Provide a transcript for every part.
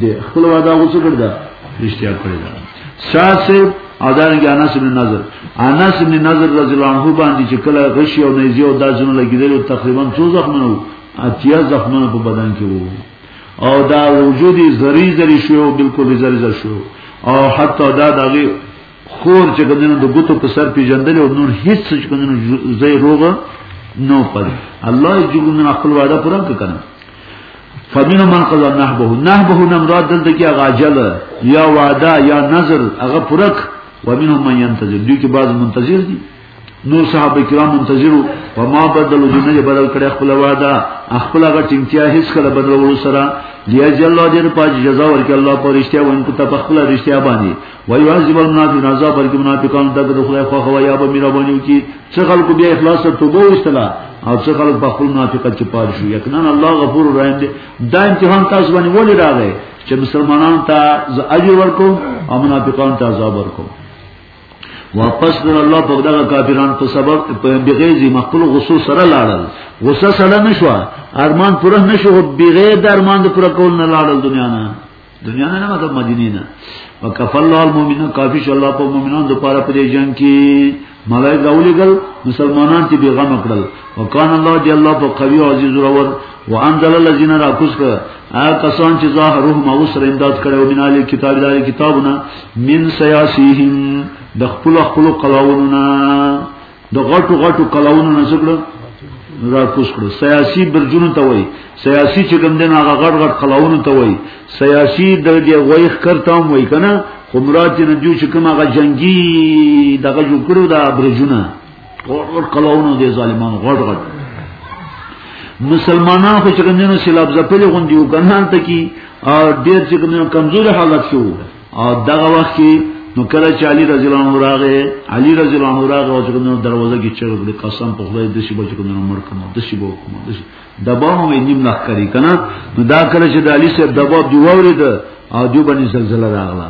دې خپل وعده وڅ کړ دا رښتیا کړی دا شاسه او دا نه انس بن نظر انس بن نظر رضی الله عنه باندې چې کله غشي او نيزي او دا جن لګیدل تقریبا څو زخمونه اتیا زخمونه په بدن کې وو او دا وجودي زری زری شو بالکل زری زری شو او حتی دا دغه خور چې کوم د ګوتو په سر پیژندل او نور هیڅ څه چې کوم زې روغ نو پد الله یې جوړ نه خپل وعده پوره کړه فمن من قضا نحبه نحبه نه مراد دلته کې هغه اجل یا وعده یا نظر هغه پوره ومنهم من ينتظر دوی کې بعض منتظر دي نور صحابه کرام منتظرو په ما بدل جنې بدل کړي خپل وعده خپل هغه ټینګتیا هیڅ کله بدلول سره لیا جل الله دې په جزا ورکړي الله پر رښتیا وین کو ته په خپل رښتیا باندې وای واجب المنافق عذاب ورکړي منافقان دغه د خدای خو خو یا به میرا باندې کی څه خلکو بیا اخلاص ته توبه وستلا او څه خلک په خپل منافقت کې پاره شو یقینا الله غفور رحیم دې دا امتحان تاسو باندې ولې راغی چې مسلمانان ته اجر ورکو او منافقان ته عذاب ورکو واپس کړ الله په دغه کافران په سبب په بغیزي مقبول غصو سره لاړل غصه سره نشو ارمان پوره نشو بغیر د ارمان د پوره کول نه لاړل دنیا نه دنیا نه مطلب مدینه نه وکف الله المؤمنین کافی ش الله په مؤمنانو د پاره په جنگ کې ملای راولېګل مسلمانان چې بیغم کړل وکان الله دی الله په قوی او عزیز ورور وانزل الذين راکوس کړه هغه کسان چې ظاهرهم او سره امداد کړو بناله کتاب دار کتابونه من سیاسیهم د خپل خپل قلاونونه د غټو غټو قلاونو نه څګړه را کوس کړو سیاسي برجونو ته وای سیاسي چې کوم دین هغه غړ غړ قلاونو ته وای سیاسي د دې وای خرته هم وای کنه خو مراد نه جو چې کوم هغه جنگي دغه جوړ کړو دا برجونه غوړ غوړ کلاونه دي ظالمان غوړ غوړ مسلمانان خو چې کومنه سیلاب زپلې غوندي وګنان ته کی او ډیر چې کومنه کمزوري حالت شو او دغه وخت کې نو کله چې علي رضی الله عنه راغې علي رضی الله عنه راغې او چې کومنه دروازه کې چرګ د قسم په خدای د شي بچ کومنه مړ کوم د شي بو کوم د شي دبا هم نیم نه ښکاری کنه نو دا کله چې د علی صاحب دبا دی وورید او دی باندې زلزلہ راغله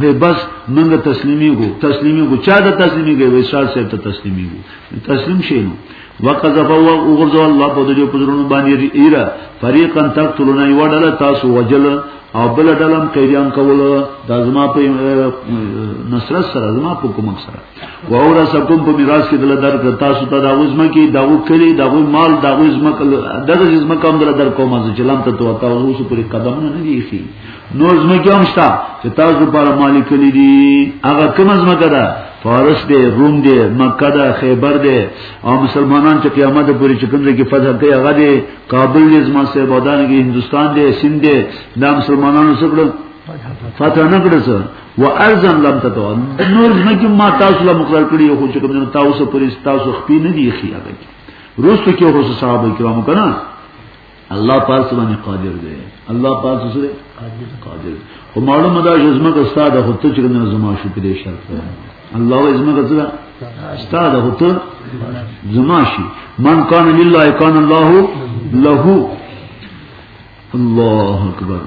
وی بس موږ تسلیمی کو تسلیمی کو چا د تسلیمی کوي وسال صاحب ته تسلیمی کو تسلیم شینو وقذف الله وغرز الله په دې پزرونو باندې ایرا فریقا تقتلون یوډل تاسو وجل او بل ډلم قیدیان کول د ازما په نصرت سره ازما په کومک سره و اورثکم په میراث کې دل درک تاسو ته دا وزمه کې دا وکړي دا وې مال دا وزمه کله دغه زمه کوم دل درک کوم چې لم ته تو تاسو اوس پورې قدم نه دی شي نو زمه کې هم شته چې تاسو لپاره مالک کړي دي هغه کوم زمه کړه فارس دی روم دی مکه ده خیبر دی او مسلمانان چې قیامت پورې چې کوم کې فتح کوي هغه دی کابل دی زما سه بادان کې هندستان دی سند دی دا مسلمانانو سره فتح نه کړو و ارزن لم تتو نور زمکه ما تاسو له مقرر کړی خو چې کوم تاسو پرې تاسو خپې نه دی خیا بچ روستو کې خو صحابه کرامو کنه الله پاک باندې قادر دی الله پاک سره قادر خو معلومه ده چې زمکه استاد خو ته چې نه زما شو په دې شرط الله و زمکه سره استاد خو ته زما شي من کان لله کان الله له الله اکبر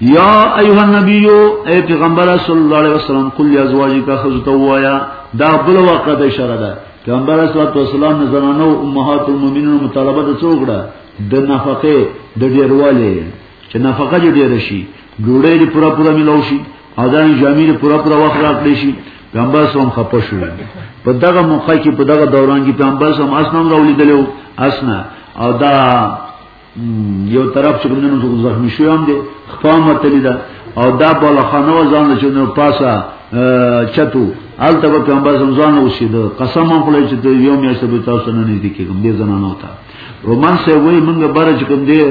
یا ایها النبی اے پیغمبر صلی الله علیه وسلم قل لازواجک خذتوایا دا بل واقع د اشاره ده پیغمبر صلی الله علیه وسلم نه زنانو امهات المؤمنین مطالبه د څوګړه د نفقه د ډیرواله چې نفقه دې ډیر شي ګوړې دې پورا پورا ملو شي اذان جامې دې پورا پورا وخت راکړې شي پیغمبر سم خپه شو په دغه موقع کې په دغه دوران کې پیغمبر سم اسنام راولې دلو اسنه او دا یو طرف چې کوم نن څو زخمی شو هم دي خپامه تلی دا او دا بالا خانه و ځان چې نو پاسا چتو الته په پیغمبر زمزان اوسید قسم هم خلای چې ته یو میاشت به تاسو نه نږدې کېږم دې زنانه وتا رومان سه وای موږ بار چې کوم دې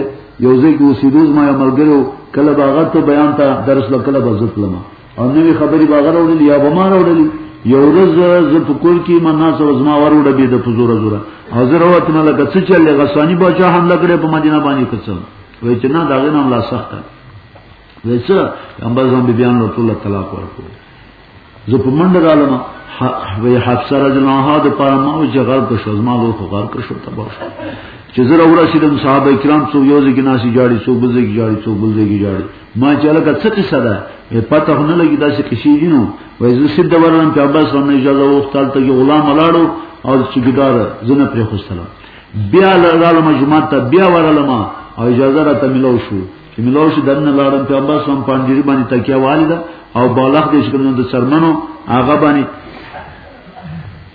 یو ځای کې اوسیدو ما ملګرو کله باغت بیان ته درس لکله بزت لمه او نوې خبرې به غره وړلې یا به ما وړلې یو ورځ زه په کور کې ما ناس او زما ور وړه بي د پزور زوره حاضر وخت نه لکه څه چلې غسانی بچا حمله کړې په مدینه باندې کڅو وای چې نه دا غنم لا سخت وای چې هم به زم بیان له ټول طلاق ورکو زه په منډه رالم وی حفصه رضی الله عنها د پاره ما او جګړه کو شو زما له خو غار کو شو تباش چې زه راورسیدم صحابه کرام څو یو ځګی ناشي جاړي څو بل ځګی جاړي څو بل ځګی جاړي ما چې لکه څه قصه ده پته خو نه لګي دا چې قصې دي نو وای زه سید ورنم په عباس باندې اجازه وختل ته غلام ولاړو او چې ګدار زنه پرې خوستل بیا لاله مجمع ته بیا ورلم او اجازه را ته ملو شو چې ملو شو دنه لاړم په عباس باندې پنځري باندې تکیا والده او بالغ دې شکل نو د سرمنو هغه باندې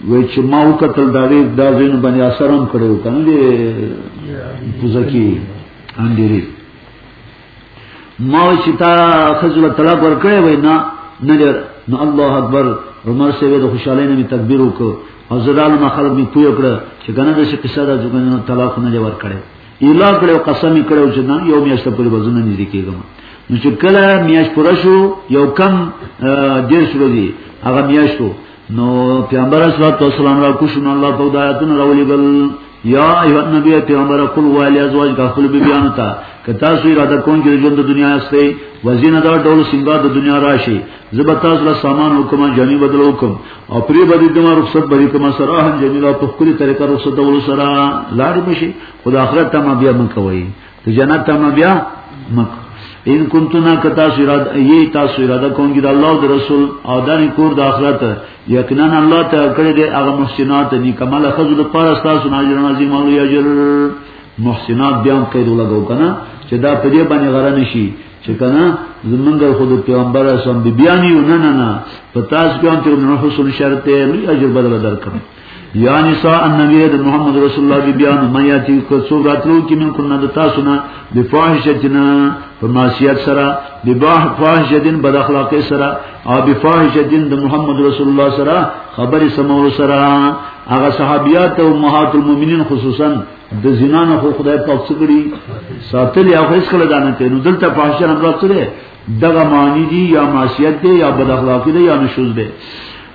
وای چې ما وکتل دا وی دا زین باندې اثرم کړو کنه دې پوزکی اندېری ما چې تا خزل طلاق ورکړې وای نه نه لر نو الله اکبر عمر سیو د خوشاله نه تکبیر وکړ او زړال ما خلک می پوی کړ چې کنه د قصه د ځګنه طلاق نه لور کړي الا کړو قسم کړو چې نه یو میاشت په وزن نه لیکيږم نو چې کله میاش پوره شو یو کم ډیر شروع دي هغه میاشتو نو پیغمبر صلی الله علیه وسلم را کوشن الله په دایتن راولي بل یا ایو نبی پیغمبر خپل والی ازواج کا خپل بیان تا که تاسو اراده کوئ چې ژوند د دنیا استه وزینه دا ډول سیمبا د دنیا راشي زبر تاسو له سامان حکم جمی بدل حکم او پری بدی د ما رخصت بری کوم سره هم جمیلا په خپل طریقه رخصت ول سره لاړ بشي خدای اخرت ته ما بیا من کوي ته جنت ته ما بیا مک ان کنتنا کتا سراد ای تاسو اراده کوم چې د الله او رسول او د کور د آخرت یقینا الله ته کړی د هغه محسنات نه کمال خذ د پاره تاسو نه اجر عظیم او اجر محسنات بیا قید لګاو کنه چې دا په دې باندې غره نشي چې کنه زمونږ خود پیغمبر اسلام دی بیان یو نه نه نه په تاسو کې هم چې نو حسن شرط لوی اجر بدل درکړم یا نساء النبی د محمد رسول الله بی بیان میا چې کڅو راتلو کې من کو نه د تاسو نه د فاحشتنا په معصیت سره د باه فاحشتن بد اخلاق سره او د فاحشتن د محمد رسول الله سره خبرې سمور سره هغه صحابیات او امهات المؤمنین خصوصا د زنا نه خو خدای پاک څخه ساتلی او هیڅ کله دانه ته نو دلته فاحشه نه راځي دغه معنی دی یا معصیت دی یا بد اخلاقی دی یا نشوز دی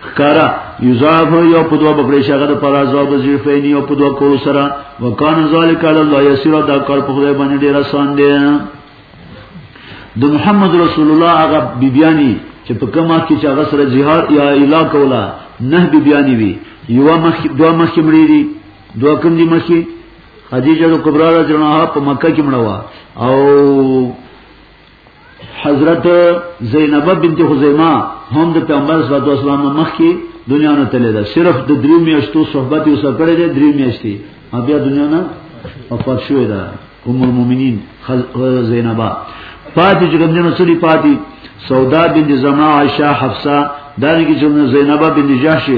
خکارا یضاف یو په دوه بکړې شغه د پر عذاب زیفین یو په دوه کول سره وکانه ذالک علی الله یسیر دا کار په خدای باندې ډیر آسان دی د محمد رسول الله هغه بیبیانی چې په کما کې چې هغه سره جهاد یا الا کولا نه بیبیانی وی یو مخ دوه مخ کې مړی دی دوه کوم دی مخ کې خدیجه کبرا رضی الله په مکه کې مړوا او حضرت زینب بنت خزیمه هم د پیغمبر صلی الله علیه وسلم مخ کې دنیا نه تللی ده صرف د درې میاشتو صحبت یې سره کړی دی درې میاشتې بیا دنیا نه وفات شوې ده ام المؤمنین زینب پاتې چې کوم جنو سړي پاتې سودا بنت زما عائشه حفصه دانګي چې زینب بنت جحش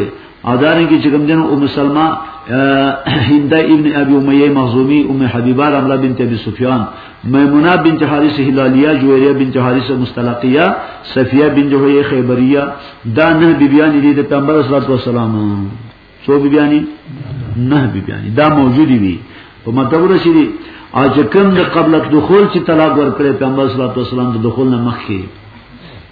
او دارنګ چې کوم دین ام سلمہ هنده ابن ابي اميه مخزومي ام حبيبه رمله بنت ابي سفيان ميمونه بنت حارث هلاليه جويريه بنت حارث مستلقيه صفيه بنت هي خيبريه دا نه بيبيان دي د پیغمبر صلی الله علیه وسلم څو بيبيان نه بيبيان دا موجود دي په مطلب رسیدي او چې کوم د قبل دخول چې طلاق ورکړي پیغمبر صلی الله علیه وسلم د دخول نه مخکې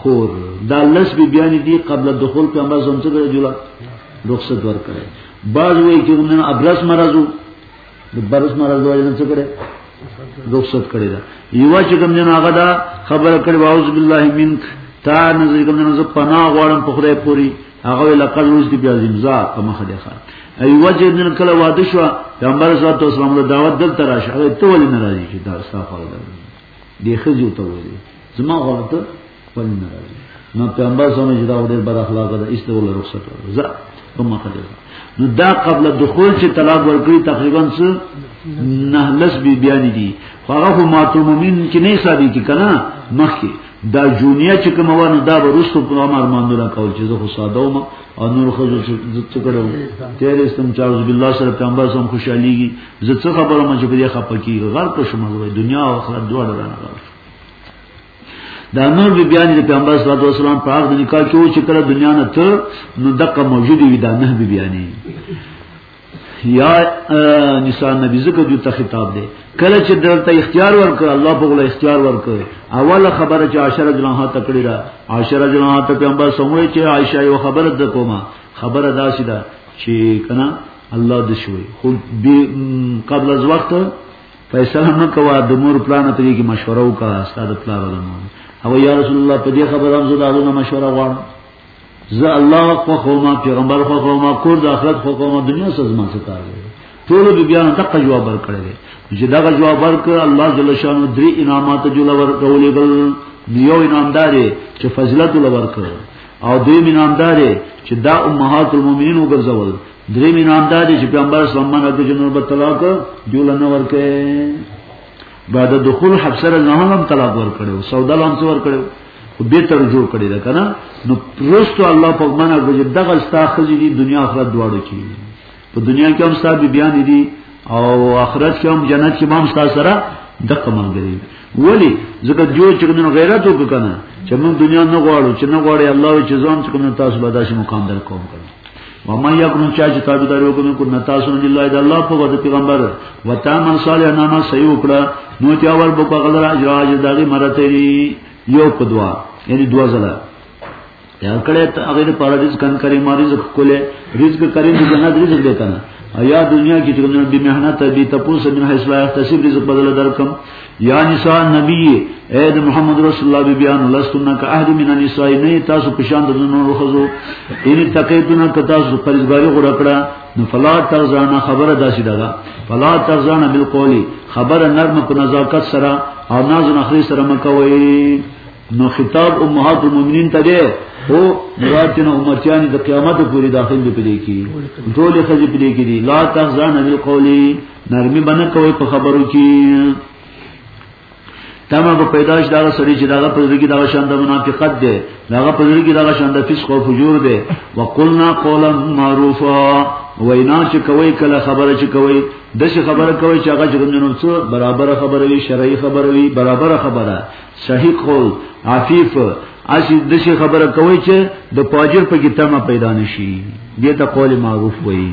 خور دا لس بی بیانی دی قبل دخول پہ امرا زمسے کرے جولا رخصت ور کرے بعض وی کہ انہوں نے ابرس مرضو برس مرض وجہ نہ کرے رخصت کرے دا یوا چې کوم جن هغه دا خبر کړي واعوذ بالله منک تا نظر کوم جن ز پنا غوړم په خدای پوری هغه لقل روز دی بیا زمزا په مخ دی خان ایوا چې جن کله واده شو پیغمبر صلی الله علیه وسلم دعوت دل تراشه ته ولې ناراضی چې دا صافه ده دې خځو ته وایي زما غلطه ولې نه راځي نو پیغمبر صلی الله علیه وسلم ډېر بد اخلاق ده ایسته ول رخصت زه کومه خبره نو دا قبل دخول چې طلاق ورکړي تقریبا څه نه لس بی بیان دي خو هغه ماتومین کې نه حسابي کې کنه مخکې دا جونیا چې کوم وانه دا ورستو په امر باندې را کول چې زه خو ساده وم او نور خو زه څه کړو تیر استم چارز بالله سره پیغمبر سم خوشاليږي زه څه خبره مې چې په دې خپه کیږي غر په شمه وي دنیا او آخرت دوه ډول نه غواړي دا نور بی بیان د پیغمبر صلی الله علیه وسلم په هغه نکاح کې و چې کله دنیا نه ته نو دغه موجود وي دا نه بی بیانې یا نساء نبی زکه جو ته خطاب دی کله چې دلته اختیار ورکړ الله په غوړه اختیار ورکړ اوله خبره چې عشره جنها تکړه را عشره جنها ته پیغمبر سموي چې عائشه یو خبره د کومه خبره داسې ده چې کنه الله د شوي خو قبل از وخت فیصله نه کوه د مور پلان ته کې مشوره وکړه استاد پلان ولنو او یا رسول الله په دې خبره هم زه داونه مشوره غواړم زه الله خو خو ما پیغمبر خو خو ما کور د آخرت خو خو ما دنیا سره زما څه کار دی ټول به بیا دغه جواب ورکړي دي چې دغه جواب ورکړ الله جل شانو درې انعامات جوړ ورکولې بل یو انعامداري چې فضیلت ول ورکړي او دوی مینامدار چې دا امهات المؤمنین وګرځول درې مینامدار چې پیغمبر صلی الله علیه وسلم جنور په طلاق دیول نه ورکه بعد دخول حفصه نه هم طلاق ورکړو سودا لام څور کړو خو به تر جوړ کړی دا کنه نو پرستو الله په معنا وجه دغه ستا خزي دي دنیا آخرت دواړو کې په دنیا کې هم ستاسو بیان دي او آخرت کې هم جنت کې هم ستاسو سره د قمل دی ولی زکه جو چې نن غیرت وکنه چې موږ دنیا نه غواړو چې نه غواړي الله چې ځان چې کوم تاسو به داسې مقام در کوم کړو وما یکون چا چې تاسو درو کوم کو نتاسو نه الله د الله په وخت پیغمبر وتا من صالح نامه صحیح وکړه نو چې اول بو په غلرا اجراج دغه مرته یو په دوا یعنی دوا زله یا کړه ته هغه د پاره رزق کن کریم رزق کوله رزق کریم د جنت رزق دی کنه یا دنیا کې چې کومه بی مهنت بی تپوس من حیث لا احتسب رزق بدل درکم یا نساء نبی اے د محمد رسول الله بی بیان لستن کا احد من النساء نه تاسو پشان د نور خزو ان تقیتنا ک تاسو پرزګاری غوړ کړه نو فلا ترزانا خبره داسې ده فلا ترزانا بالقولی خبره نرم کو نزاکت سره او ناز نخری سره مکوئ نو خطاب امهات المؤمنین ته دی هو مراتن امتیان د قیامت پورې داخل دی پدې کې ټول خځې پدې کې دي لا تخزان عن القول نرمي بنه کوي په خبرو کې تما په پیدائش دا سړي چې داغه په ځګي داغه شان د منافقت دی داغه په ځګي داغه شان د فسق او فجور دی وقلنا قولا معروفا وینا چې کوي کله خبره چې کوي د څه خبره کوي چې هغه جرمنو څو برابر خبره وي شرعي خبره وي برابر خبره صحیح قول عفیف اسی دشي خبره کوي چې د پاجر په کتاب ما پیدا نشي دې ته قول معروف وایي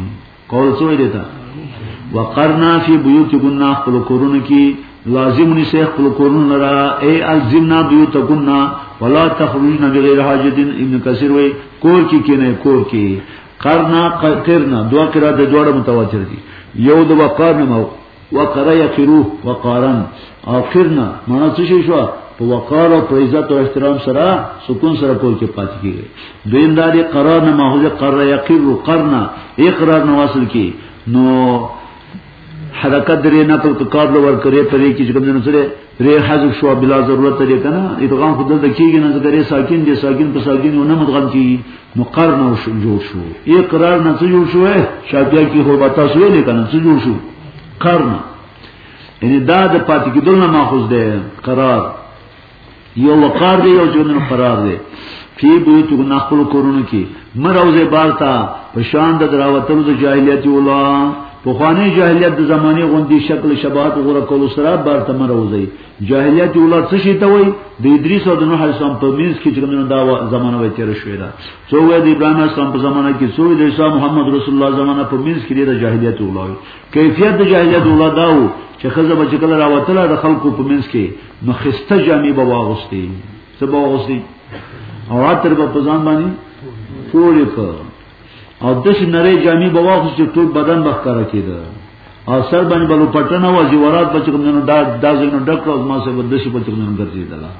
قول څه وایي ته وقرنا فی بیوتکنا خپل کورونه کې لازم نشه خپل کورونه لرا ای الزمنا بیوتکنا ولا تخرجنا بغیر حاجت ابن کثیر وایي کور کې کې نه کور کې قرنا قرنا دوا کرا د جوړه متواتر دي یو د وقار نه وقر یقرو وقارن او قرنا معنی څه شي شو په وقار او په عزت او احترام سره سکون سره کول کې پاتې کیږي دویم دا دی قرار نه ماخذ قر یقر قرنا اقرار نه واصل کی نو حرکت درې نه په قابل ور کړې پرې کې چې کوم نه سره ری حذف شو بلا ضرورت دی کنه ادغام خود دلته کیږي نه ذکرې ساکن دی ساکن په ساکن نه مدغم کی نو قر نه شو جوړ شو اقرار نه څه جوړ شو شاګیا کی هو بتا سو نه کنه څه جوړ شو قر نه یعنی دا د پات کېدل نه ماخذ دی قرار یو وقار دی یو جنن قرار دی فی بیوت نخل کورونو کی مروزه بارتا په شان د دراوتلو د جاهلیت ولا په خواني جاهلیت د زمانه غوندي شکل شباهت غره کول سره بارتا مروزه جاهلیت ولا څه شي ته وای د ادریس او د نوح اسلام په مینس کې څنګه دا زمانه وای تیر شوې ده څو وای د ابراهیم اسلام په زمانه کې څو د عیسی محمد رسول الله زمانه په مینس کې د جاهلیت ولا کیفیت د جاهلیت ولا داو چې خزه بچ کله راوتله د خلکو په مینس کې نو خسته جامې به واغستې سبا اوسې او عطر په ځان باندې پوری کو او د شي نری جامې به واخو چې ټول بدن بخکاره کېده او سر باندې بلو پټنه و چې ورات بچ کوم نه دا دا زینو ډک او ما سره د شي په څیر نن ګرځي دلا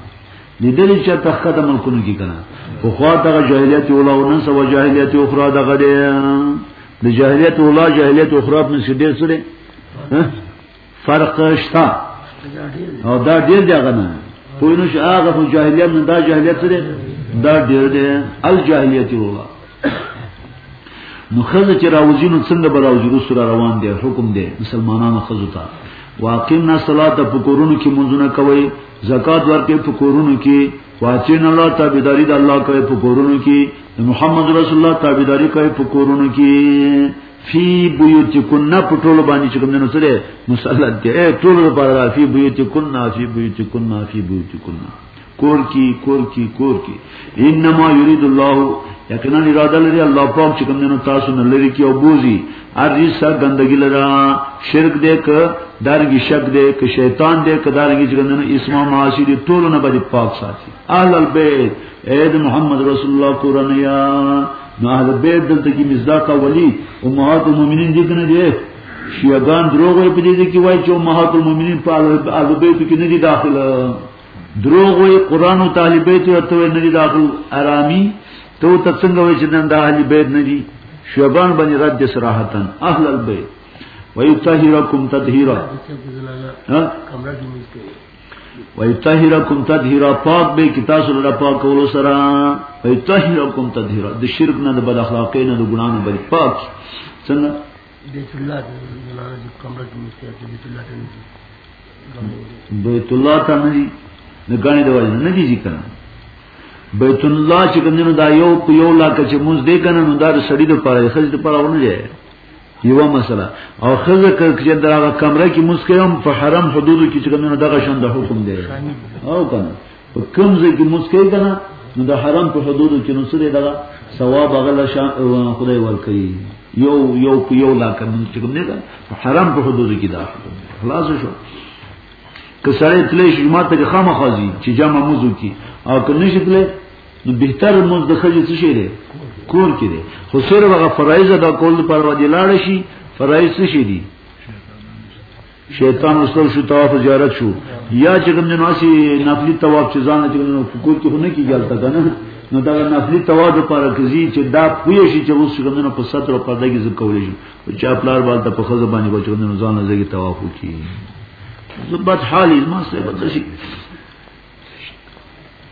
لیدل چې ته خدای ملکونو کې کنه خو خو دا جاهلیت ولا او نن سو جاهلیت اخرى دا غړي د جاهلیت ولا جاهلیت اخرى په نسبت سره فرق شته او دا ډیر دی هغه نه پوه نه شو هغه په جاهلیت نه دا جاهلیت سره دا ډیر دی الجاهلیت وروه نو خزه چې راوځي نو څنګه به راوځي رسو را روان دي حکم دی مسلمانانو خزو ته واقیمنا صلات په کورونو کې منځونه کوي زکات ورکې په کورونو کې واچین الله تابعداري د الله کوي په کورونو کې محمد رسول الله تابعداري کوي په کورونو کې فی بیوتکن په ټولو باندې چې کوم نه سره مسلط دی اے ټولو لپاره را فی بیوتکن فی بیوتکن فی بیوتکن کور کی کور کی کور کی انما یرید الله یقینا اراده لري الله پاک چې کوم نه تاسو نه لري کې او بوزي ارجسا ګندګی لرا شرک دې ک دارګي شک دې ک شیطان دې ک دارګي چې کوم نه اسما معاشی دې ټول نه باندې پاک ساتي اهل البیت اے محمد رسول الله قرانیا نو اهل بیت دلته کې مصداق ولی امهات المؤمنین دي کنه دي شیعاګان دروغ وي په دې کې وایي چې امهات المؤمنین په اهل بیت کې نه دي داخله دروغ وي قران او طالب بیت ورته نه دي داخل ارامی ته ته څنګه وایي چې نن د اهل بیت نه دي شیعاګان باندې رد صراحتن اهل البیت ويطهركم تطهيرا ويطهركم تطهيرا پاک به کی تاسو لپاره پاک کول سره ويطهركم تطهيرا د شرک نه د بد اخلاقۍ نه د ګنا نه بل پاک څنګه بیت الله د کمره کې مستیا د بیت الله ته بیت الله ته نه دي نه غاڼې د وایي نه دي ذکر بیت الله چې کوم دا یو په یو لا کې چې موږ دې کنه نو دا سړی د پاره خځې د پاره ونه دی یو مسله او خزه چې دغه کمره کې مسکیم په حرم حدودو کې چې کنه دغه شند حکم دی او کنه په کوم ځای کې مسکی کنه نو د حرم په حدودو کې نو سره دغه ثواب غل شان خدای ورکړي یو یو په یو لا کوم چې کوم نه په حرم په حدودو کې دا خلاص شو که سره تلې شي ماته خامخازي چې جامه موضوع کې او که نشي تلې نو بهتر موږ د خځې څه شي دی کور کې دی خو سره هغه فرایض ادا کول پر ودی لاړ شي فرایض څه شي دي شیطان وسلو شو طواف زیارت شو یا چې کوم ناسی نفلی طواف چې ځان چې نو کور کې نه کیږي البته کنه نو دا نفلی طواف لپاره کوي چې دا پوي شي چې اوس کوم نه په ستر او پرده کې ځکول شي چې خپلار بالته په خزه باندې بچو نه ځان نه ځګي طواف وکړي زبط حالي ما څه بدل شي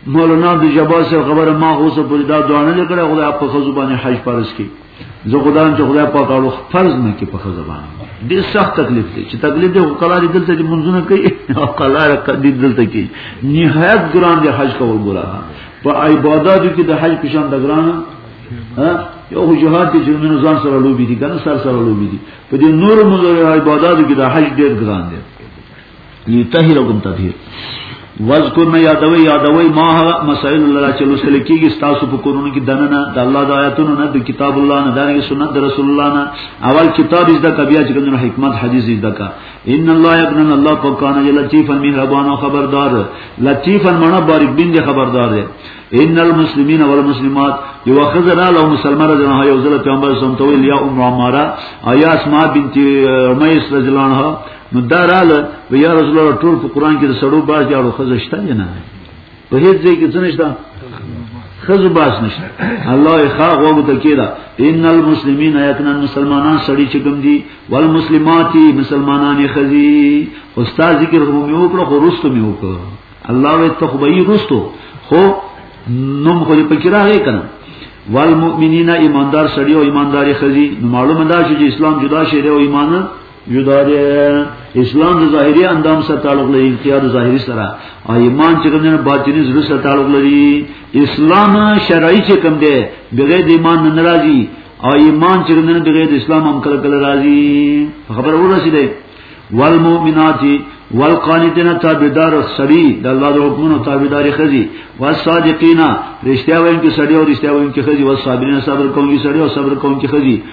مولانا د جبا سره خبره ما اوس په دا دوانه لیکره خدای په خزو باندې حج فرض کی زه خدای ته خدای په کارو فرض نه کی په خزو باندې ډیر سخت تکلیف دی چې تکلیف دی قلار دلته چې منځونه کوي او قلار قدی دلته کوي نهایت ګران دی حج کول ګرا په عبادت کې د حج پشان د ګران ها یو خو جهاد کې چې موږ ځان سره لوبي دي کنه سر سره لوبي دي په دې نور موږ عبادت کې د حج ډیر ګران دی ليطهركم تطهير واذکر نه یادوي یادوي ما هغه مسائل الله چې لوستل کېږي تاسو په کورونو کې دننه د الله د آیاتونو نه د کتاب الله نه دغه سنت د رسول الله نه اول کتاب زده کبیا چې کوم حکمت حدیث زده کا ان الله ابن الله په کان لطیفا مهربان او خبردار لطیفا معنا بارک بین دی خبردار دی ان المسلمین والمسلمات یو خزر له مسلمان رضی الله یو ځل پیغمبر سم ته ویل یا ام عماره ایا اسماء بنت امیس رضی الله عنها نو داراله یا رسول الله ټول په قران کې د سړو باز جاړو خزشته نه په هیڅ ځای کې څه نشته خزو باس نشته الله یې خا غوږ ته کیدا ان المسلمین یقینا مسلمانان سړی چې کوم دي والمسلمات مسلمانان خزي استاد ذکر هم یو کړو خو رستو مې وکړو الله وې تخبئی رستو خو نوم خو دې پکې راغی کنه والمؤمنین ایماندار سړی او ایماندار خزي نو معلومه ده چې اسلام جدا شی دی او ایمان جدا دی اسلام د ظاهري اندام سره تعلق لري انقیاد ظاهري سره او ایمان چې کوم نه باطني زړه سره تعلق لري اسلام شرعي چې کوم دی بغیر د ایمان نه ناراضي او ایمان چې کوم نه بغیر د اسلام هم کله کله راضي خبر ورسېده والمؤمنات والقانتين تابعدار سړي د الله د حکمونو تابعدار خزي والصادقين رښتیا وایي چې سړي او رښتیا وایي چې خزي والصابرین صبر کوي سړي او صبر کوي چې خزي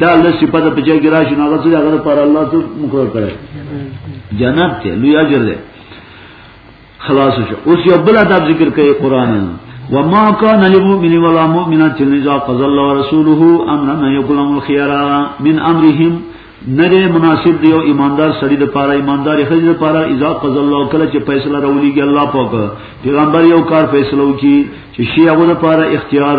دا الله صفات په ځای کې راشي نو هغه څه هغه پر الله ته مقرر کړي جنت ته لوی اجر دی خلاص شو اوس یو بل ادب ذکر کوي قران وما كان للمؤمن ولا مؤمنة اذا قضى الله ورسوله امرا ان يكون لهم الخيار من امرهم نره مناسب دی او ایماندار سړی د پاره ایماندار خځې د پاره اذا قضى الله کله چې فیصله راولېږي الله پاک پیغمبر یو کار فیصله وکي چې شی هغه د پاره اختیار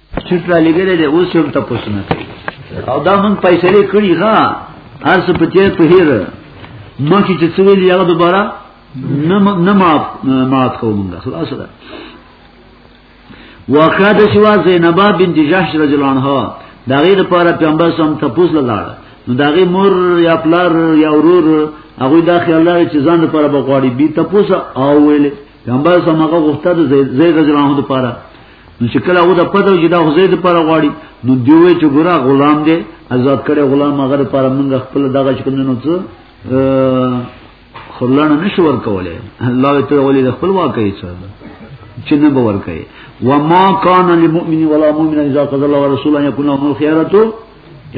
چټ را لګره دې اوس هم تاسو نه کوي او دا مونږ پیسې لري کړی ها هر څه په تیر په هیر نو چې څه ویل یو دوباره نه نه معاف معاف کوو مونږ خلاص ده واقعا د شوا زینب بنت جحش رضی الله عنها دا غیر لپاره پیغمبر سم تپوس لاله نو دا غي مور یا پلار یا ورور هغه دا خیال لري چې ځان لپاره بغواړي بي تپوس او ویل پیغمبر سم هغه غوښته د زید رضی الله عنه لپاره نو چې کله هغه د پدو چې دا حزید پر غواړي نو دیوې چې ګره غلام دی آزاد کړي غلام هغه پر موږ خپل دغه چې کنه نو څه خلانه نشو ور کوله الله ته ولې د خپل واقعي څه چې نه باور کوي و ما کان للمؤمن ولا مؤمن اذا قضى الله ورسوله يكون لهم الخيره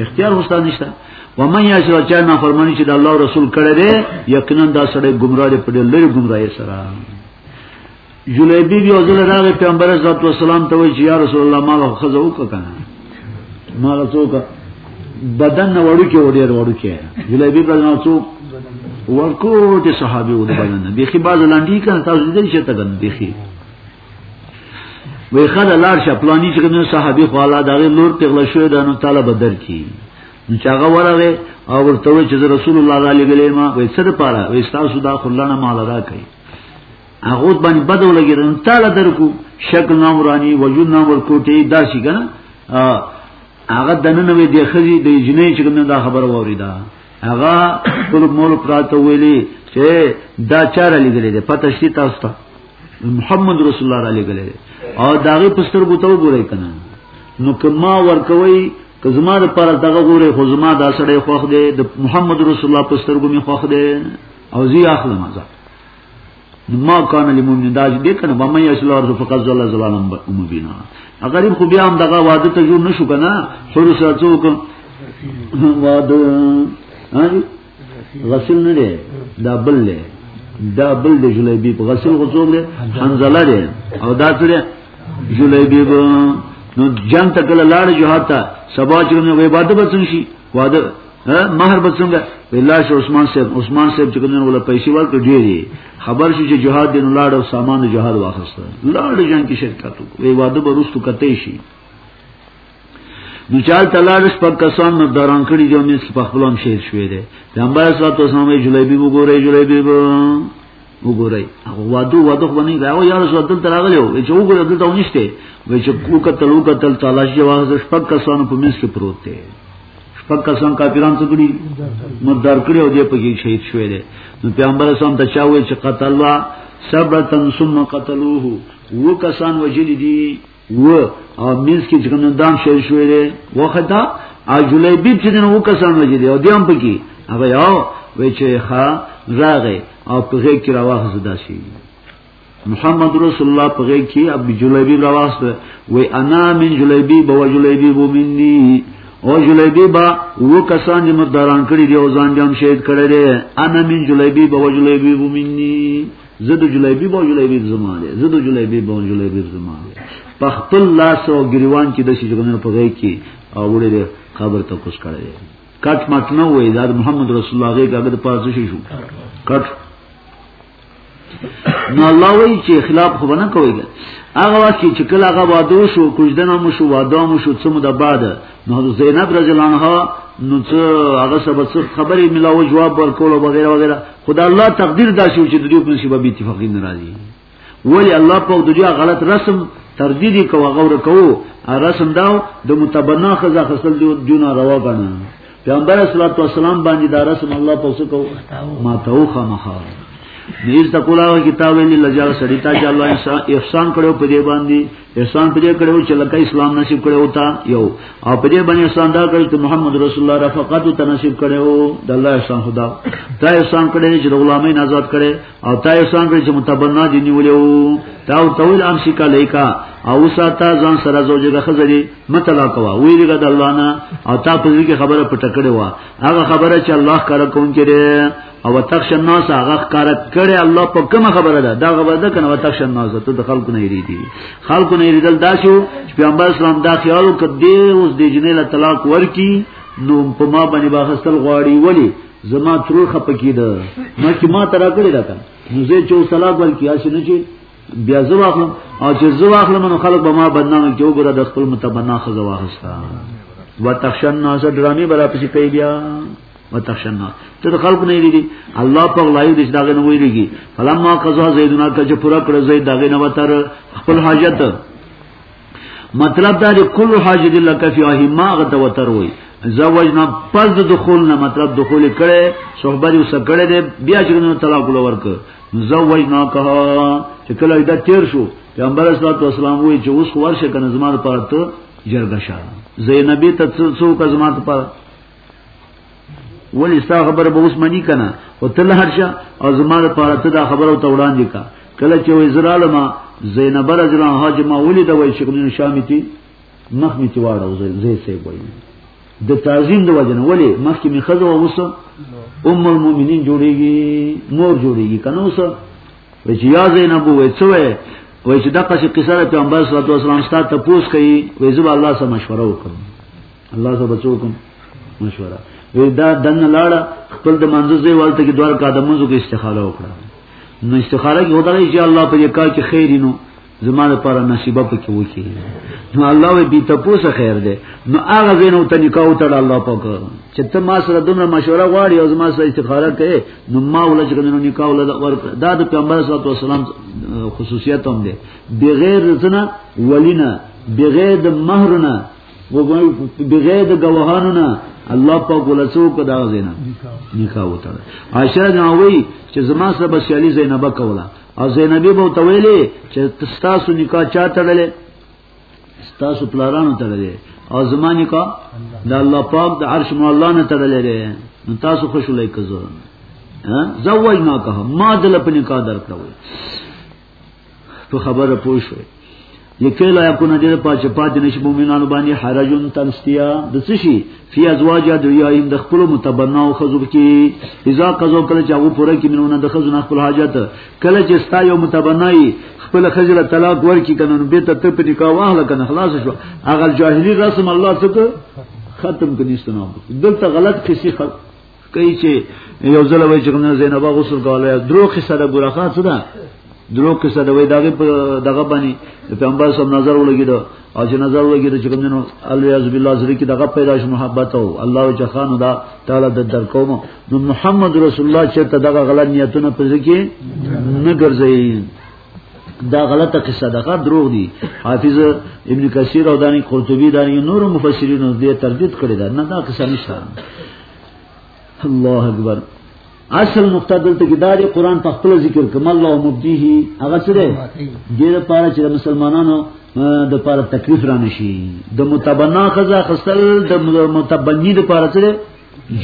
اختیار هوستا نشته و من یشرا چا نافرمانی چې د الله رسول کړه دې یقینا دا سړی گمراه دی په ډېر لري گمراهي سره جلیبی بیا ځل راغی پیغمبر صلی الله علیه وسلم ته وی چې یا رسول الله ما له خزه وکړه ما له څوک بدن وړو کې وړیر وړو کې جلیبی په نو څوک ورکو ته صحابي و د بدن به خي باز لاندې کنه تاسو دې چې ته ګند دي خي وی خدای لار شه پلاني چې نو صحابي خو الله دغه لور پیغله شو د نو طالب در کی نو چې هغه ورغه او ورته چې رسول الله علیه وسلم وی سره پاره وی تاسو دا خلانه مال را کوي هغه باندې بدو لګیدل تعالی درکو شکل نام رانی وجود نام ورکوټي دا شي کنه هغه دنه وی د خزي د جنې چې کوم دا خبر وریدا هغه خپل مول پراته ویلي چې دا چاره لګلې ده پته شي تاسو ته محمد رسول الله علیه وسلم او داغه پستر بوته وګورئ کنه نو کما ورکوي که زما د پر دغه غوري خو زما دا سړی خوخ دی د محمد رسول الله پستر ګمي خوخ دی او زی اخلم ځه ما کان للمؤمن داج دې کنه بم یې اسلام ورته فقط زل زلال ام بنا غریب خو بیا هم دغه واده ته جوړ نشو کنه خور سره څوک واده غسل نه دی دا بل دی دا بل دی جلیبی په غسل خو څوک دی حنزله دی او دا څه دی جلیبی نو جنگ ته کله لاړ جهاد ته سبا چې نو عبادت بسن شي واده مہر به څنګه ویلا شو عثمان صاحب عثمان صاحب چې کومه ولا پیسې ورکړ ډېری خبر شو چې جهاد دین لاړ او سامان د جهاد واخسته لاړ جنگ کې شرکت وکړي واده به رستو کته شي نو چال تلاړش په کسان نه دران کړي جو مې په خپلوم شهید شوې ده پیغمبر صلی الله علیه وسلم جلیبی وګورئ جلیبی وګورئ هغه وادو وادو باندې راو یا رسول الله تعالی غلو چې وګورئ دلته ونیشته وای چې کوکه تلوکه تل تلاش جواز شپږ کسانو په منځ کې پروت دی شپږ کسان کافران څه کړی مردار کړی او دې په کې شهید شوی دی نو پیغمبر اسلام ته چا وی چې قتلوا صبرتن ثم قتلوه و کسان وجل دي و او مینس کې چې کوم دام شهید شوی دی وخدا اجلې بیب چې نو و کسان وجل دي او دې هم په کې هغه یو وی چې ښا راغې او په غیږ کې راوخزه داسي محمد رسول الله په غي کې ابي جلیبی راوست وی انا من جلیبی بو جلیبی بو مني او جلیبی با و کسان چې مرداران کړی دی او ځان جام شهید کړی دی انا من جلیبی بو جلیبی بو مني زد جلیبی بو جلیبی زمانه زد جلیبی بو جلیبی زمانه په خپل لاس او ګریوان کې د شي جګنه په غي کې او وړي قبر ته کوس کړی دی کټ مټ نه وای دا محمد رسول الله هغه د پاتې شو کټ نو الله وایي چې خلاف خو نه کوي هغه وخت چې کله هغه واده شو کوژدنه مو شو واده مو شو څه مده بعد نو زینب رضی الله عنها نو څه هغه سبب څه خبرې ملاو جواب ورکول وغیرہ وغیرہ خدا الله تقدیر دا شو چې د دې په نسبت به اتفاقی ناراضي ولی الله په دنیا غلط رسم تردید کوه غور کوه رسم داو د متبنا خزا خسل دیونه روا غنه پیغمبر صلی الله علیه وسلم باندې دا رسم الله پوسو کو ما توخه مخاو دیر تقول هغه کتاب ویلی لجا سړی ته چې الله انسان احسان کړو په دې باندې احسان په دې کړو چې لکه اسلام نصیب کړو تا یو او په دې باندې احسان دا کړی چې محمد رسول الله رفقت ته نصیب کړو د الله احسان خدا تا احسان کړی چې غلامي آزاد کړي او تا احسان کړی چې متبنا دي نیولیو تا او طویل امسیکا لیکا او ساته ځان سره زوجګه خزري متلا کوا ویریګه د الله نه او تا په دې خبره پټ کړې و هغه خبره چې الله کار کوم کړي او تخش الناس هغه کار کړي الله په کومه خبره ده دا خبره ده کنه تخش الناس ته د خلکو نه یری دي خلکو نه یریدل دا شو چې پیغمبر اسلام دا خیال کړي اوس د جنې له طلاق ورکی نو په ما باندې باخستل غواړي ولی زما ترور خپکی ده ما چې ما ترا کړی راته نو زه چې صلاح ورکی اسی نه چې بیا زه واخلم او چې زه واخلم نو خلک به ما بدنامه کې وګوره د خپل متبنا خزه واخستا وتخشن الناس ډرامي برا پسې کوي بیا وتخشنا ته د خلق نه لري الله په غلایو د داغه نه ویریږي فلما قضا زیدنا کجه پورا کړ زید داغه نه وتر خپل حاجت مطلب دا دی کل حاج دل کفی اهی ما غته وتر وای زوجنا پس د دخول نه مطلب دخول کړي صحبت یې سکړې دې بیا چې نو طلاق ورک زوجنا که چې کله دا تیر شو پیغمبر صلی الله علیه وسلم وی چې اوس ورشه کنه زماره پات جرګه شه زینبی ته څو کزمات پات ولی ستا خبر به اوس منی کنه او تل هرشه او زما لپاره ته دا خبره ته وړاندې کا کله چې وې زرالم زینب رضی الله عنها چې ما ولید وای شیخ ابن شامی تی مخ می تی واړو زې سه وای د تعظیم د وجنه ولی مخ کې می خزو اوسه ام المؤمنین جوړیږي مور جوړیږي کنه اوسه وای چې یا زینب وای څه وای وای چې دا قصه قصه پیغمبر صلی الله علیه وسلم ستاسو ته پوس کوي وای زه الله سره مشوره وکړم الله زو بچو کوم مشوره وی دا دن لاړه خپل د منځو ځای والته کې دوار قدمو کې استخاره وکړه نو استخاره کې خدای چې الله په یکا کې خیر نو زما لپاره نصیبه پکې وکړي نو الله وی بي تاسو خیر دی نو هغه زینو ته نکاح وتړ الله پاک چې ته ما سره دومره مشوره غواړي او زما سره استخاره کوي نو ما ولج کنه نکاح ول ور دا د پیغمبر صلی الله علیه وسلم خصوصیت هم دی بغیر رتنا ولینا بغیر د مہرنا بغیر د گواهانو نه الله په ګلڅو کو دا زینا نکاح وتړه عائشہ ناوی چې زما سره بشالی زینب کوله او زینبی به تویلې چې تاسو نکاح چا تړلې تاسو پلارانو تړلې او زما نکاح د الله پاک د عرش مولا نه تړلې نو تاسو خوشاله کزو ها زوجنا که ما دل په نکاح درکړو په خبره پوه شوئ لکه لا یکونه دې په چې پاتې نشي مؤمنانو باندې حرجون تنستیا د څه شي فی ازواج ادعیاهم د خپل متبنا او خذب کې اذا قزو کله چې هغه پوره کې منونه د خزونه خپل حاجت کله چې ستا یو متبنای خپل خزله طلاق ورکی کنه به ته ته په نکاح واهله کنه خلاص شو هغه جاهلی رسم الله څخه ختم کنيستنه دلته غلط کسی خلق کوي چې یو ځل وای چې کومه زینب غسل کوله درو قصه د ګورخه څه ده درو قصه د وای دغه دغه باندې پیغمبر صاحب نظر ولګید او چې نظر ولګید چې کوم نو الیاذ بالله سره کې دغه پیدا شو محبت او الله او جخان دا تعالی د در کوم نو محمد رسول الله چې ته دغه غلط نیتونه پزې کې نه ګرځي دا غلطه قصه ده دروغ دي حافظ ابن کثیر او دانی قرطبی دانی نور مفسرین دې تردید کړی دا نه دا قصه نشته الله اکبر اصل نقطه دلته کې دا دی قران په خپل ذکر کوم الله مبدیه هغه څه دی د دې لپاره چې مسلمانانو د لپاره تکلیف را نشي د متبنا خزا خستل د متبنی لپاره څه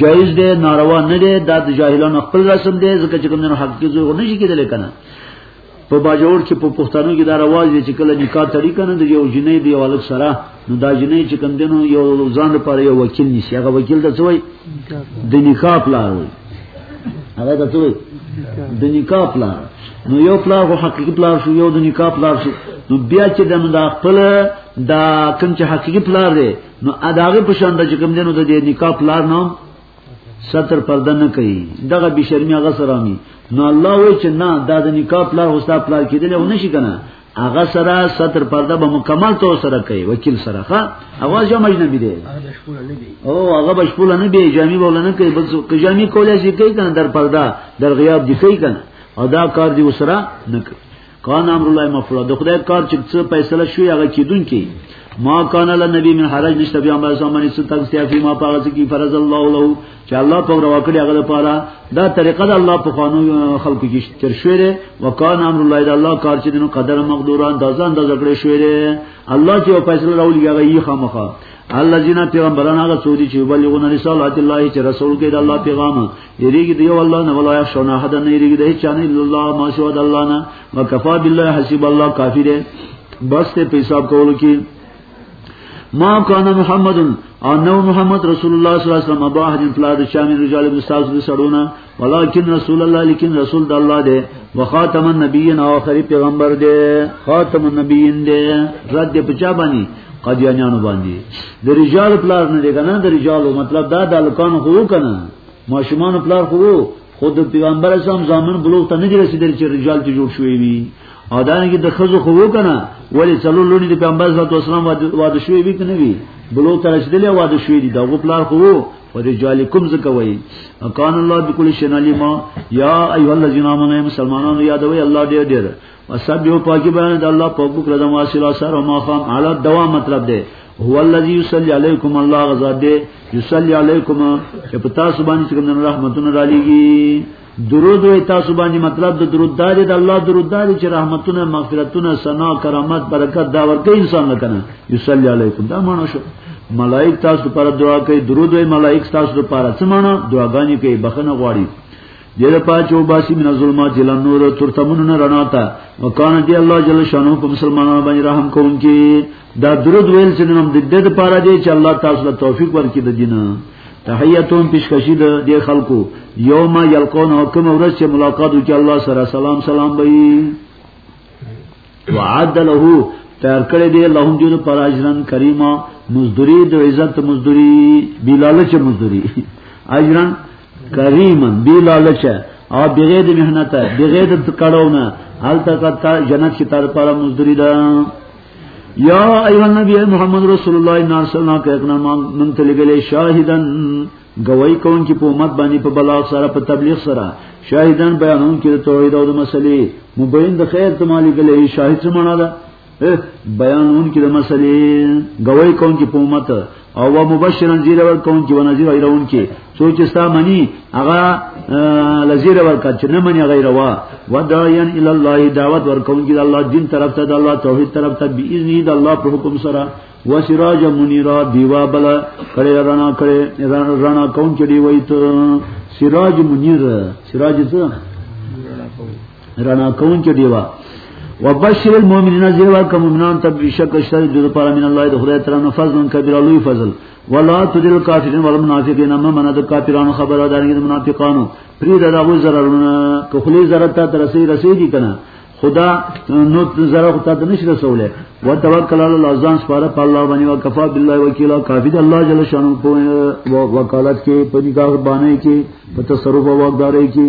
جایز دی ناروا نه دی دا د جاهلانو خپل رسم دی ځکه چې کوم نه حق کې زوی نه شي کېدل کنه په باجوړ کې په پښتنو کې دا رواج دی چې کله نکاح تړي کنه د یو جنې دی والک سره نو دا جنې چې کوم دینو یو ځان لپاره یو وکیل نشي هغه وکیل د څوی د نکاح پلار وي هغه د څوی د نکاح پلار نو یو پلار خو حقیقي پلار شو یو د نکاح پلار شو نو بیا چې د خپل دا کوم چې حقیقي پلار دی نو اداغه په شان د کوم دینو د نکاح پلار نام ستر پرده نه کوي دغه به شرمي هغه سرامي نو الله وی چې نه دا د نکاح پلار هوستا پلار کېدل او نشي کنه هغه سره ستر پرده به مکمل تو سره کوي وکیل سره ښا اواز یو مجنبی دی او هغه بشپول نه به جامع بول نه کوي بس که جامع کولای شي کوي کنه در پرده در غیاب دی کوي کنه او دا کار دی وسره نه کوي کان امر الله مفروض د خدای کار چې څه فیصله شوی هغه کیدون کی ما کان له نبی من حرج نشته بیا ما زمانی څه تکسیا فی ما پاغه کی فرض الله له چې الله په روا کړی هغه لپاره دا طریقه د الله په قانون خلقو کې تر شوره وکان امر الله د الله کار چې دنو قدر مقدوران د ځان د زګړې شوره الله چې فیصله راولي هغه یې خامخا الذين پیغمبران هغه څوک چې بلغون رسالات الله چې رسول کې د الله پیغام یریږي دی والله نه ولا یخشون احد نه یریږي دی چا نه الا الله ما سوا د الله نه وکفا بالله حسب الله کافر بس ته په حساب کولو کې ما کان محمد او نو محمد رسول الله صلی الله علیه وسلم ابا حجن فلا د شامل رجال مستاز د سړونه ولکن رسول الله لیکن رسول د الله دی وخاتم النبیین او اخری پیغمبر دی خاتم النبیین دی رد په چا باندې قدیانانو باندې د رجال پلار نه دی کنه د رجالو مطلب دا د الکان خو کنه ماشومان پلار خو خود پیغمبر اسلام زامن بلوغ ته نه رسیدل چې رجال ته جوړ شوی وي او دا نه کې د خزو خو کنه ولی څلو لونی د پیغمبر صلی الله علیه وسلم واده شوی وي کنه وي بلوغ ته رسیدل واده شوی دي دا غو پلار خو و رجالکم زکوي کان الله بكل شنالی ما یا ایها الذین آمنوا مسلمانانو یادوي الله ډیر ډیر وسب یو پاکی بیان د الله په بوکره د ماسیلا سره او ماخام علی دوام مطلب دی هو الذی یصلی علیکم الله غزا دی یصلی علیکم چې په تاسو باندې چې کوم رحمتونه را لېږي درود وي تاسو باندې مطلب د درود دار د الله درود دار چې رحمتونه مغفرتونه ثنا کرامت برکت دا ورکه انسان نه کنه یصلی علیکم دا معنی شو ملائک تاسو پر دعا کوي درود وي ملائک تاسو پر څه معنی دعاګانې کوي بخنه غواړي دیر پاچو باسی من ظلمات جلا نور ترتمون رنا تا وکان دی الله جل شانو په مسلمانانو باندې رحم کوونکی دا درود ویل چې نوم د دې لپاره دی چې الله تاسو ته توفیق ورکړي د دینه تحیتون پیشکشی د دې خلکو یوم یلقون حکم ورځ چې ملاقات وکړي الله سره سلام سلام وي وعد له تیار کړی دی لهم دې پر اجرن کریمه مزدوری د عزت مزدوری بلالچ مزدوری اجرن کریمن بی لالچ او بغیر د مهنت بغیر د کړهونه حال تک تا جنت کی تر پاره مزدوری ده یا ایها نبی محمد رسول الله ان ارسلنا کا اقنا من تلګل شاهدن گواہی کون کی په امت باندې په بلاغ سره په تبلیغ سره شاهدان بیانون کی توحید او د مسلې مبین د خیر تمالی ګلې شاهد څه معنا ده بیانون کې د مسلې غوي کون کې پومت او و مبشرن زیر ور کون کې ونذیر غیرون کې سوچ ستا منی هغه لزیر ور کړ چې نه منی غیر وا وداین ال الله دعوت ور کون کې الله دین طرف ته د الله توحید طرف ته باذن د الله په حکم سره و سراج منیرا دیوا بل کړي رڼا کړي رڼا کون کې دی وای ته سراج منیر سراج ته رڼا کون کې دیوا وبشر المؤمنین زیر ورکم مؤمنان ته بشک شر د لپاره من الله د خدای تعالی نه فضل کبیر لوی فضل ولا تدل کافرین ولا منافقین ما من د کافرانو خبره دارنګ د منافقانو پری د دغه ضررونه که خلی ضرر ته ترسي رسي دي کنه خدا نو زره خو ته نشي رسوله و توکل علی الله ځان سپاره په الله باندې او کفا بالله وکیلا کافی دی الله جل شانو په وکالت کې په نگاه باندې کې په تصرف او واکداري کې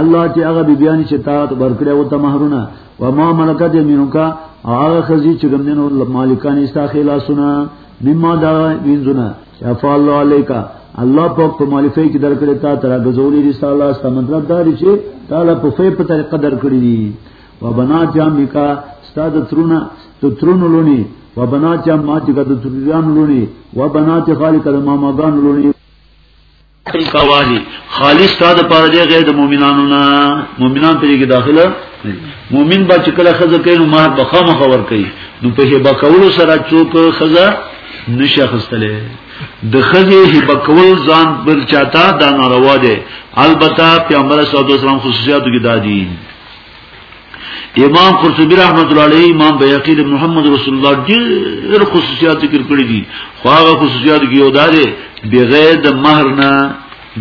الله چې هغه بیبيان چې تا ته ورکړې او ته مہرونه و ما ملکت یمینوکا او هغه خزي چې کوم دین او مالکان استا خلا سنا مما دا وینځونه شفا الله علیکا الله په په مالفه کې درکړې تا تر غزولې رساله است مطلب دا دی چې تعالی په فې په طریقه درکړې دي و بنا جامکا استاد ترونه تو ترونه لونی و بنا جام ما چې د ترجان لونی و بنا چې خالق د ماماګان لونی طریقه والی خالص تا د پاره دی غیر د مؤمنانو نه مؤمنان پرې کې داخله مؤمن با چې کله خزه کوي نو مہر بخامه خبر کوي نو په هبه کولو سره څوک خزه نشه خستله د خزه هبه کول ځان بل چاته دا ناروا دی البته پیغمبر صلی الله علیه وسلم خصوصیاتو کې دادی امام قرطبی رحمت الله علیه امام بیاقی د محمد رسول الله ډیر خصوصیات ذکر کړی دي خو هغه خصوصیات کې یو دا دی بغیر د مہر نه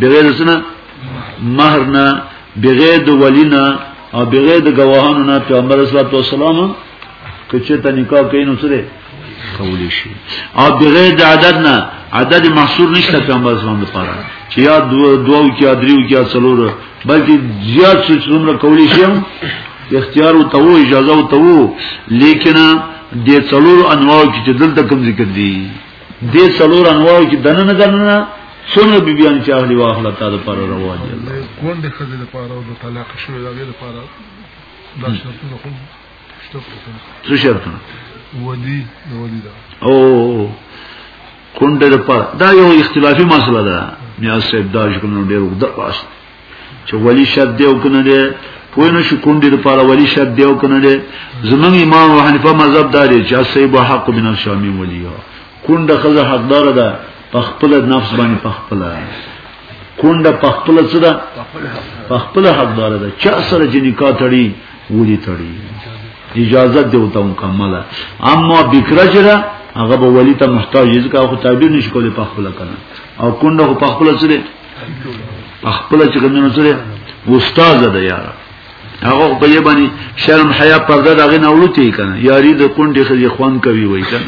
بغیر سنه مہر نه بغیر د ولی نه او بغیر د گواهانو نه پیغمبر صلی الله علیه وسلم کچه ته نکاح کین نو سره کولی شي او بغیر د عدد نه عدد محصور نشته پیغمبر اسلام لپاره چې یا دوه دوه کې ادریو کې څلور بلکې زیات څه څومره کولی شي اختیار او تو اجازه او تو لیکن د څلور انواع کې چې دلته کوم ذکر دي د څلور انواع کې دنه نه دنه څونه بی بیان چې اهلی واخله تا د پر روان دي کون د خزې لپاره او د طلاق شوی د غیر لپاره دا شرطونه خو څه شرط نه ودی ودی دا او کونډه د پاره دا یو اختلافي مسله ده نیاز صاحب دا شکل نو ډیر وګد پاس چې ولی شرط دی او کنه دی پوه نه شو کونډه د پاره ولی شرط دی او کنه دی زمون امام ابو حنیفه مذهب دار چې صاحب حق من الشامی ولیا کونډه خزه حقدار ده په خپل نفس باندې په خپل کونډه په خپل څه ده په خپل حقدار ده چا سره چې نکاح تړي ولی تړي اجازه دی وته مکمله اما بکرجره هغه به ولی ته محتاج ځکه خو تعبیر نشي کولای په خپل کنه او کونډه خو په خپل سره په خپل چې کومه سره استاد ده یار هغه په یبانی شرم حیا پرده دغه نه ولوتي کنه یاري د کونډه خې خوان کوي وای کنه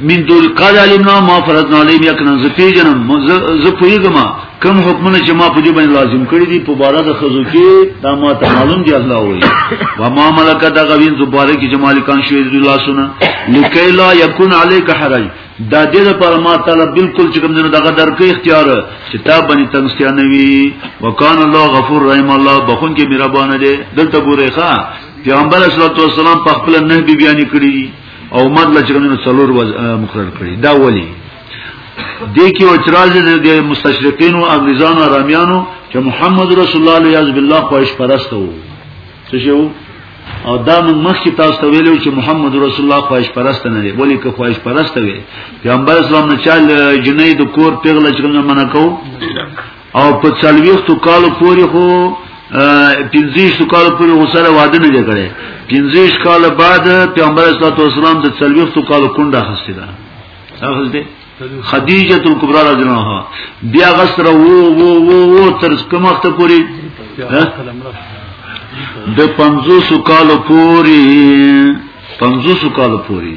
من دول قد علمنا ما فرضنا عليهم يقنا ز پیجنم ز پویګم کم حکمونه چې ما په دې باندې لازم کړی دي په بارا د خزو کې دا ما ته معلوم دی الله وایي و ما ملک دا غوین زباره کې چې مالکان شوی دی الله سنا لکي لا يكون عليك حرج دا دې لپاره ما تعالی بالکل چې کوم نه دغه درکې اختیار چې تا باندې تنګستیا نه وي وکانه الله غفور رحیم الله بخون کې مهربان دی دلته ګورې ښا پیغمبر صلی الله علیه وسلم په خپل نه بیان کړی او مد لا چرمن څلور مقرر کړی دا ولی د کې اعتراض د مستشرقین او انګریزانو رامیانو چې محمد رسول الله علیه و بالله خواهش پرست وو څه شو او دا موږ مخکې تاسو ته ویلو چې محمد رسول الله خواهش پرست نه دی ولی که خواهش پرست وي پیغمبر اسلام نه چل جنید کور پیغله چې منع کو او په څلويختو کالو پورې خو پنځیش کال پورې غسره واده نه کړي پنځیش کال بعد پیغمبر صلی الله علیه وسلم د څلويختو کالو کونډه خسته ده اخل دې خدیجه الکبرى رضی الله عنها بیا غسر وو وو وو وو تر کوم وخت پورې د 500 کال پورې 500 کال پورې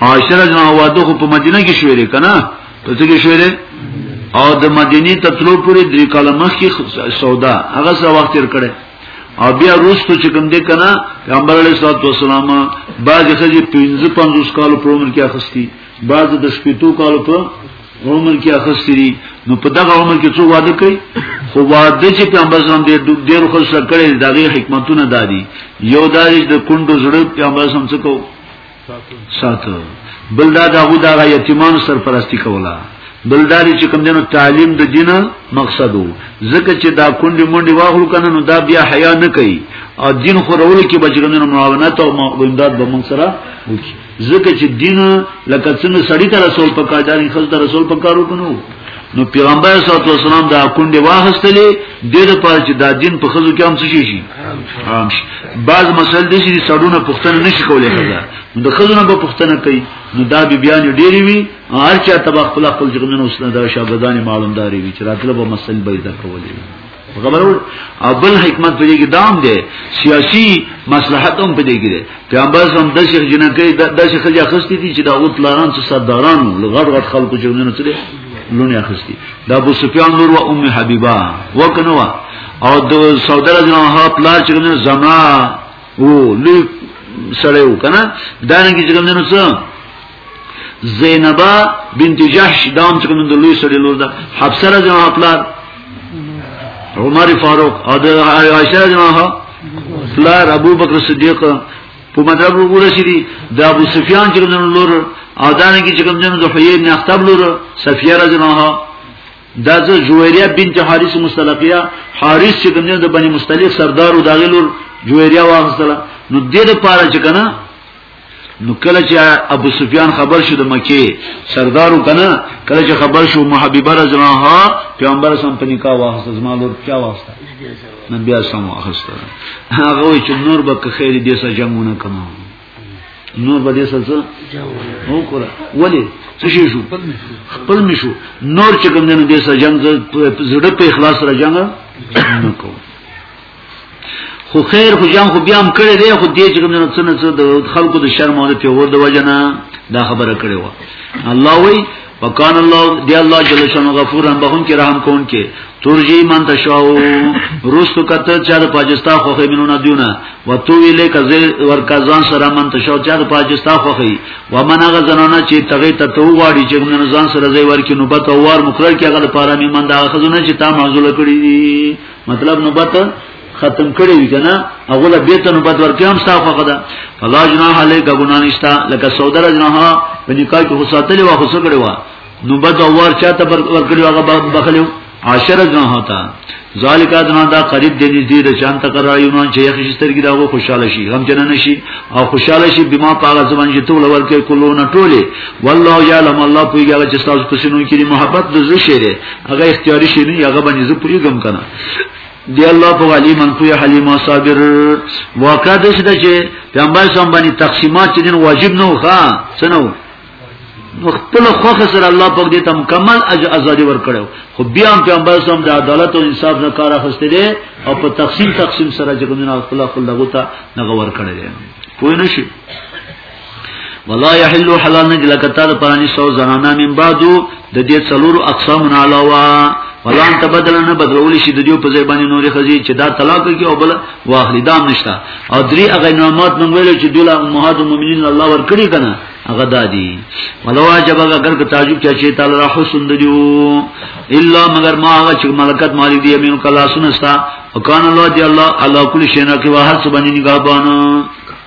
عائشه رضی الله عنها واده خو په مدینه کې شوې کنه په څه کې شوې او د مدینه ته تلو پورې درې کال مخکې سودا هغه څه وخت تیر کړي او بیا روستو چې کوم دې کنه پیغمبر علیه الصلاه والسلام بعض خځې 15 50 کال په عمر کې اخستی بعض د شپېتو کال په عمر کې اخستی دي نو په دغه عمر کې څو واده کوي خو واده چې پیغمبر سم دې ډېر خو سره کړي دغه حکمتونه دادي یو داري د کندو زړه پیغمبر سم څه کوي ساتو بل دا دغه دغه یتیمانو سرپرستی کوله بل دا چې کوم دینو تعلیم د دینه مقصد وو ځکه چې دا کونډې مونډې واغلو کنه نو دا بیا حیا نه کوي او دین خو راول کې بچګنو معاونت او امداد به مونږ سره وکړي ځکه چې دین لکه څنګه سړی ته رسول پکار دی خپل ته رسول پکارو کنو نو پیغمبر صلی الله علیه وسلم دا کونډه واغستلې د دې لپاره چې دا دین په خزو کې هم څه شي عام شي بعض مسل دي چې سړونه پښتنه نشي کولای خزا نو د خزونه په پښتنه کوي نو دا بی بیان ډېری وي هر چا تبع خپل خپل ځګمنه اوس نه دا شاګردان معلومداري وي چې راتله به مسل به دا کولې خبرول او بل حکمت په دې کې دام دی سیاسي مصلحت هم په دې کې دی پیغمبر هم د شیخ جنکې د شیخ ځا خستی دي چې دا اوت لاران څو سرداران لغړ غړ خلکو چې ونه څه لونه اخستی دا ابو سفیان نور او ام حبیبه وکنوا او د سودر جنو ها پلار چې ونه زما او لوی سره وکنه دا نه کې چې ونه څه زینبا بنت جحش دام چې کوم د لوی سړي لور ده حفصه رضی الله عنها عمر فاروق او د عائشه رضی الله عنها پلار ابو بکر صدیق په مطلب وګوره شي د ابو سفیان چې کوم لور او دانه کې چې کوم جن د حیې نه اختب لور صفیه رضی الله عنها دا زه جویریه بنت حارث مستلقیه حارث چې کوم جن د بنی مستلق سردار او داغلور جویریه واغستله نو دې لپاره چې کنه نو کله چې ابو سفیان خبر شو د مکی سردارو کنه کله چې خبر شو محبیبه رضی الله عنها پیغمبر سم په نکاح واخصه زما لور چا واخصه نبی اسلام واخصه هغه چې نور به خیر دې سره جنگونه کما نور به دې سره نو کړه ولی څه شي شو خپل می شو نور چې کوم دې سره جنگ زړه په اخلاص سره جنگ نه کوم خو خیر خو جام خو بیا هم کړی دی خو دې چې کوم نه څنګه څه د خلکو د شرم او د پیور د وجنه دا خبره کړې و الله وی وکان الله دی الله جل شانو غفور هم بهم کې رحم کون کې ترجی من تشاو رستو کته چا د پاکستان خوخه مینونه دیونه و تو ویلې کزه ورکزان سره من تشاو چا د پاکستان خوخه و من هغه زنانه چې تغه ته تو غواړي چې من ځان سره ځای ورکې نوبت او وار مقرر کې هغه لپاره می من دا خزونه چې تا معذول کړی مطلب نو بته ختم کړی وی کنه هغه له بیت نو بد ورکه هم صاف غدا فلا جناح علیک گناہ نشتا لکه سودر جناح په نکاح کې حساتلی وا خصو کړی وا نو بد اور چاته ورکړی هغه بخلو عاشر جناح تا ذالک ادنا دا قریب دی نږدې د شان تقرر یونان چې یخ شسترګي داغو خوشاله شي غم جن نه شي او خوشاله شي بما پاغه زبان چې ټول ورکه کلونه ټوله والله یعلم الله پویږي چې تاسو پسینو کې محبت د زړه شری هغه اختیاري شي نه هغه باندې زه پوهیږم کنه دی الله په علی من پوی حلیم صابر واقع د څه چې پیغمبر سم باندې تقسیمات چې دین واجب نه وخا څنو نو خپل خوخه سره الله پاک دې ته مکمل اجر ازادي ورکړو خو بیا هم پیغمبر سم د عدالت او انصاف نه کار اخستې دي او په تقسیم تقسیم سره چې کومه خپل خپل لغوته نه غور کړی دی پوه نشي ولا يحل حلال نه دي لکه تا د پرانی سو زنانا من بعدو د دې څلور اقسام نه علاوه ولا انت بدل نه بدلول شي د دې په ځای باندې نورې خزي چې دا طلاق کې او بل واخلي دا نشته او درې هغه نعمت موږ ویل چې دوله امهات المؤمنین الله ور کړی کنه هغه دادی ولو عجب اگر که تعجب چا چې تعالی را حسن دیو الا مگر ما هغه چې ملکت مالک دی امین کلا سنستا وکانه الله دی الله الله کل شینا کې واه سبحانه نگاه بانه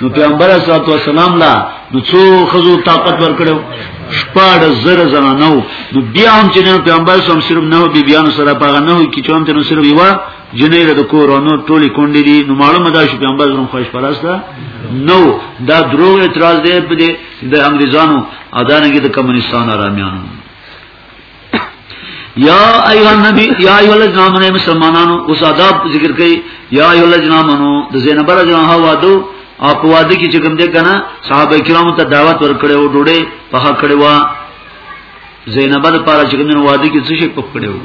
نو پیغمبر صلی الله علیه وسلم لا د څو خزو طاقت ورکړو شپاړ زره زنانو نو بیا هم چې پیغمبر صلی الله علیه وسلم نو بی بیان سره پاغه نه کی چې هم ته صرف یو جنې له کورونو ټولې کونډې دي نو معلومه ده چې پیغمبر زموږ خوښ پرسته نو دا دروغ اعتراض دی په دې د انګریزانو اذانګي د کمونستانو رامیانو یا ایها النبی یا ایها الذین آمنوا مسلمانانو اوس آداب ذکر کړي یا ایها الذین آمنوا د زینب رضی الله عنها وادو او په واده کې چې کوم دې کنه صحابه کرامو ته دعوت ورکړې او ډوډۍ په حق کړې و زینب د پاره چې کوم واده کې څه شي په کړې و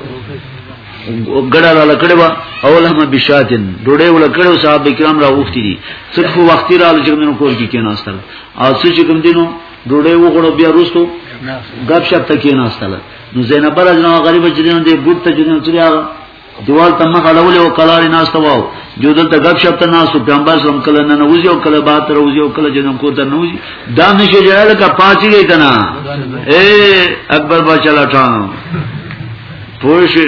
ګړه را لکړې و او لهم بشاتن ډوډۍ ولکړې او صحابه کرام را وختي دي څه په وختي را لږ منو کول کې کېناستل او څه چې کوم دینو ډوډۍ وګړو بیا روسو غب شپ تکې نه استله نو زینب راځنه غریب چې دین دې ګډ ته جنو چې هغه دیوال ته مخ اړولې او کلاړې ناشته واو جو دلته غب شپ ته ناشته پیغمبر سم کله نه نه وځي او کله با تر وځي او کله جنم کو ته نه وځي دا نشه جړل کا پاتې دی کنه اے اکبر بچا لټانو پوه شي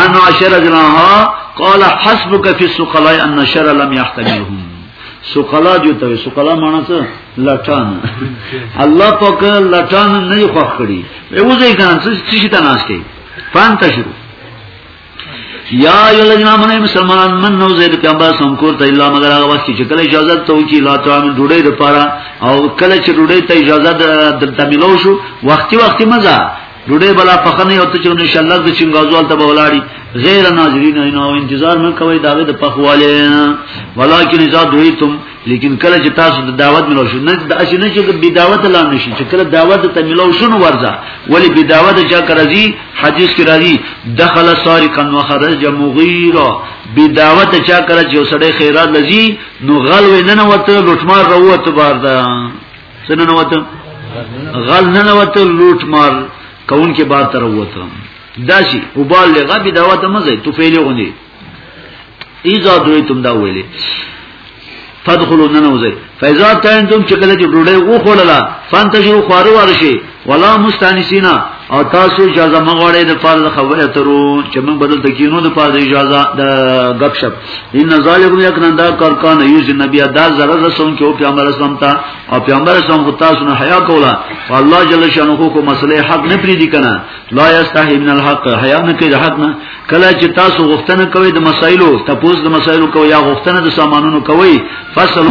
ان عشر جنها قال حسبك في السقلاء ان شر لم يحتملهم سقلا جو ته سقلا معنی څه لټان الله پاک لټان نه خوښ کړي وځي ګان څه شي ته ناشته فان تشرو یا یلنا من مسلمان من نو زید پیغمبر سم کور ته الا مگر هغه وخت چې کله اجازه ته و چې لا تعام ډوډۍ لپاره او کله چې ډوډۍ ته اجازه د تملو شو وختي وختي مزه ډوډۍ بلا پخنه یو ته چې ان شاء الله د چنګازوال ته بولاړي غیر ناظرین نه او انتظار نه کوي داغه د پخواله ولکن اذا دویتم لیکن کله چې تاسو د دعوت ملو شو نه د اسی نه چې د بدعوت لا نشي چې کله دعوت ته ملو شو نو ورځه ولی بدعوت چا کرځي حدیث کې راځي دخل سارقا وخرج مغیرا بدعوت چا کرځي او سړی خیرات لذي نو غل ویننه وته لټمار راوته باردا سنه نه وته غل نه وته لوټ مار کون کې بار تر وته داشي وبالغ بدعوت مزه تو فعل غني ایزا دوی تم دا ویلې فدخلوا ننوزه فاذا تنتم چې کله چې ډوډۍ وخوړله فانتشروا خوارو ورشي ولا مستانسینا او تاسو اجازه مغواړی د پاره د خبره ترو چې موږ بدل تکینو د پاره اجازه د غب شپ ان ظالم یکنن دا کار کان یوز نبی دا زره رسون کې او پیغمبر اسلام ته او پیغمبر اسلام کو تاسو نه حیا کولا الله جل شانه کو مسله حق نه پری دی کنه لا یستحی من الحق حیا نه کوي حق نه کله چې تاسو غوښتنه کوي د مسایلو تاسو د مسایلو کوي یا غوښتنه د سامانونو کوي فصل